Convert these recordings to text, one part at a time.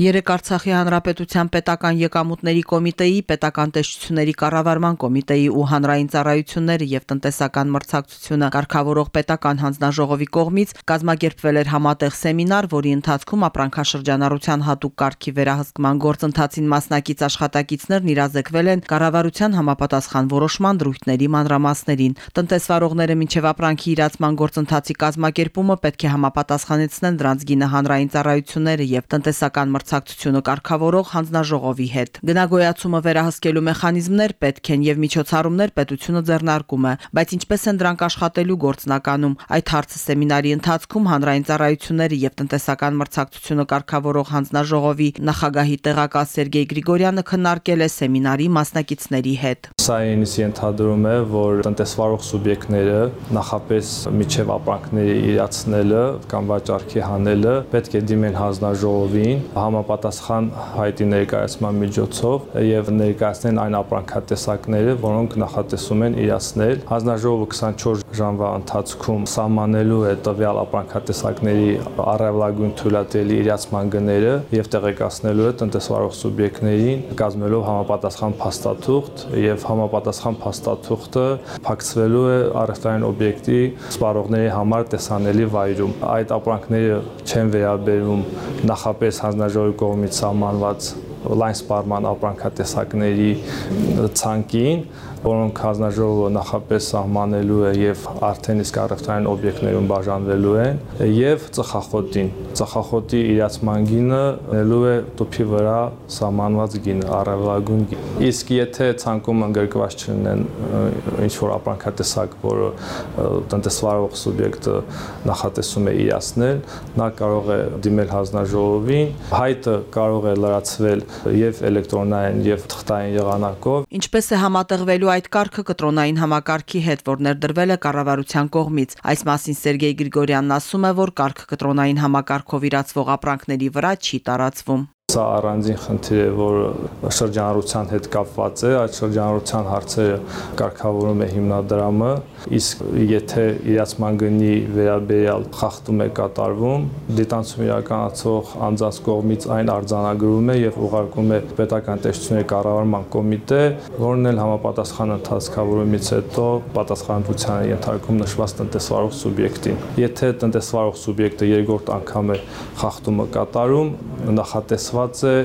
Երեք Արցախի Հանրապետության պետական եկամուտների կոմիտեի, պետական տեսչությունների կառավարման կոմիտեի ու հանրային ծառայությունները եւ տնտեսական մրցակցությունը կարգավորող պետական հանձնաժողովի կողմից կազմակերպվել էր համատեղ սեմինար, որի ընթացքում ապրանքաշրջանառության հատուկ կարգի վերահսկման գործընթացին մասնակից աշխատակիցներն իրազեկվել են կառավարության համապատասխան որոշման դրույթների մանրամասներին։ Տնտեսվարողները մինչև ապրանքի իրացման գործընթացի կազմակերպումը պետք է համապատասխանեցնեն դրանց գինը հանրային ծառայությունները եւ տնտեսական մրցակցությունը կարգավորող հանձնաժողովի հետ։ Գնագոյացումը վերահսկելու մեխանիզմներ պետք են եւ միջոցառումներ պետությունը ձեռնարկում է, բայց ինչպես են դրանք աշխատելու գործնականում։ Այդ հարցը սեմինարի ընթացքում հանրային ծառայությունների եւ տնտեսական մրցակցությունը կարգավորող հանձնաժողովի նախագահի տեղակալ Սերգեյ Գրիգորյանը քննարկել է սեմինարի մասնակիցների հետ։ Սա ինձ ենթադրում է, որ տնտեսվարող սուբյեկտները նախապես միջև ապրանքների իրացնելը կամ վաճառքի հանելը պետք է դիմեն հանձնաժողովին համապատասխան հայտի ներկայացման միջոցով եւ ներկայացնեն այն ապրանքատեսակները, որոնք նախատեսում են իրացնել։ Հանձնաժողովը 24 ժամվա ընթացքում սահմանելու է տվյալ ապրանքատեսակների առավելագույն թույլատրելի իրացման գները եւ տեղեկացնելու է տնտեսվարող սուբյեկտներին կազմելով համապատասխան փաստաթուղթ եւ համապատասխան փաստաթուղթը փակցվելու է առևտրային օբյեկտի սպառողների համար տեսանելի վայրում։ Այդ ապրանքները չեն վերաբերում նախապես հանձնաժողովի կողմից սահմանված լայն սպառման ապրանքատեսակների ցանկին, որոնք հանձնաժողովը նախապես սահմանելու է եւ արդեն իսկ առևտրային օբյեկտներում բաժանվելու են եւ ծխախոտին ծխախոտի իրացման գինը նելու է տուփի վրա սահմանված գինը առավելագույն գին իսկ եթե ցանկում ընդգրկված չլինեն ինչ որ ապրանքատեսակ որը տնտեսվարող սուբյեկտը նախատեսում է իրացնել նա կարող է դիմել հանձնաժողովին հայտը կարող է լրացվել եւ էլեկտրոնային եւ թղթային եղանակով ինչպես է համատեղվելու այդ կարգը կտրոնային համակարգի հետ, որ ներդրվել է կառավարության կողմից։ Այս մասին Սերգեյ Գրիգորյանն ասում է, որ կարգը կտրոնային համակարգով իրացվող ապրանքների վրա չի տարածվում։ Սա առանձին խնդիր է, որ շրջանառության հետ կապված է, այդ շրջանառության հարցերը կարգավորում է հիմնադրամը, իսկ եթե իրացման գնի վերաբերյալ խախտում է կատարվում, դիտանցում իրականացող անձանց կողմից այն արձանագրվում է եւ ուղարկում է պետական տեսչությունների կառավարման կոմիտե, որն էլ համապատասխան ընթացքավորումից հետո պատասխանատվության ենթարկում նշված տնտեսվարող սուբյեկտին։ Եթե տնտեսվարող սուբյեկտը երկրորդ անգամ է խախտումը կատարում, նախատեսված է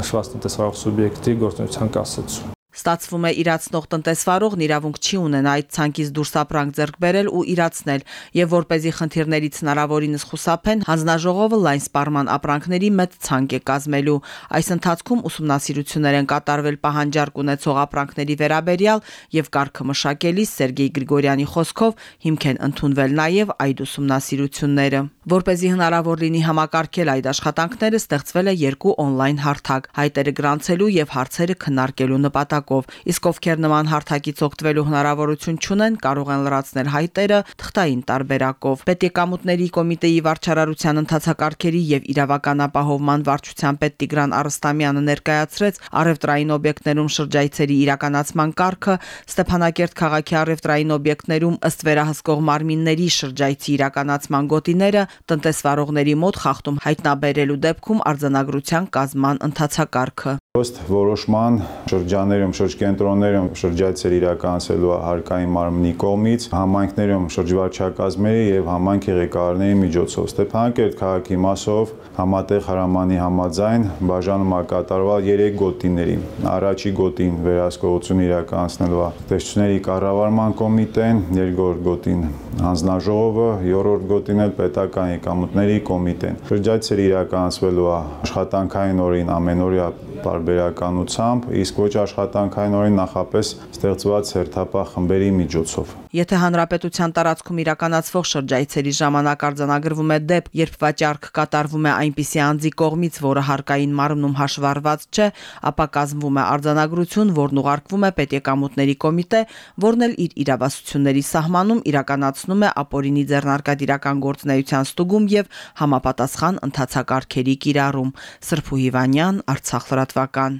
նշված տնտեսվարող սուբյեկտի գործունեության կասեցում։ Ստացվում է իրացնող տնտեսվարողն իրավունք չի ունենա այդ ցանկից դուրս ապրանք ձեռք բերել ու իրացնել, եւ որ เป զի խնդիրներից հնարավորինս խուսափեն, հանձնաժողովը լայն սպառման ապրանքների մեծ ցանկ է կազմելու։ Այս ընթացքում ուսումնասիրություններ են կատարվել պահանջարկ ունեցող ապրանքների վերաբերյալ եւ կարգը մշակելի Սերգեյ Գրիգորյանի խոսքով հիմք են ընդունվել նաեւ այդ ուսումնասիրությունները։ Որ เป զի հնարավոր լինի համակարգել այդ աշխատանքները, ստեղծվել է երկու on-line հարթակ՝ հայտերը գրանցելու եւ հարցերը քննարկելու նպատակով իսկ ովքեր նման հարթակից օգտվելու հնարավորություն չունեն, կարող են լրացնել հայտերը թղթային տարբերակով։ Պետեկամուտների կոմիտեի վարչարարության ընթացակարգերի եւ իրավական ապահովման վարչության պետ Տիգրան Արստամյանը ներկայացրեց առևտրային օբյեկտներում շրջայցերի իրականացման կարգը, Ստեփանակերտ քաղաքի առևտրային օբյեկտներում ըստ վերահսկող մարմինների շրջայցի իրականացման գոտիները տնտեսվարողների մոտ խախտում հայտնաբերելու դեպքում արձանագրության կազման ընթացակարգը։ Ըստ որոշման շրջաներում, շրջկենտրոններում շրջայցեր իրականացելու հարկային մարմնի կողմից համայնքներում շրջվարչակազմերի եւ համայնքի ղեկավարների միջոցով Ստեփանակերտ քաղաքի մասով համատեղ հրամանի համաձայն բաժանում է կատարվել 3 գոտիների։ Առաջի գոտին վերահսկողություն իրականացնելու տեսչությունների կառավարման կոմիտեն, երկրորդ գոտին հանձնաժողովը, երրորդ գոտին էլ պետական եկամուտների կոմիտեն։ Շրջայցեր իրականացվելու աշխատանքային օրին ամենօրյա տարբերականությամբ, իսկ ոչ աշխատանքային օրին նախապես ստեղծված հերթապահ խմբերի միջոցով։ Եթե հանրապետության տարածքում իրականացվող շրջայցերի ժամանակ արձանագրվում է դեպ, երբ վաճառք կատարվում է այնպիսի անձի կողմից, որը հարկային մարմնում հաշվառված չէ, ապա կազմվում է արձանագրություն, որն ուղարկվում է պետեկամուտների կոմիտե, որն էլ իր իրավասությունների սահմանում իրականացնում է ապօրինի ձեռնարկատիրական գործունեության ստուգում եւ համապատասխան ընթացակարգերի կիրառում։ Սրփու Հիվանյան, Արցախ լրատվական։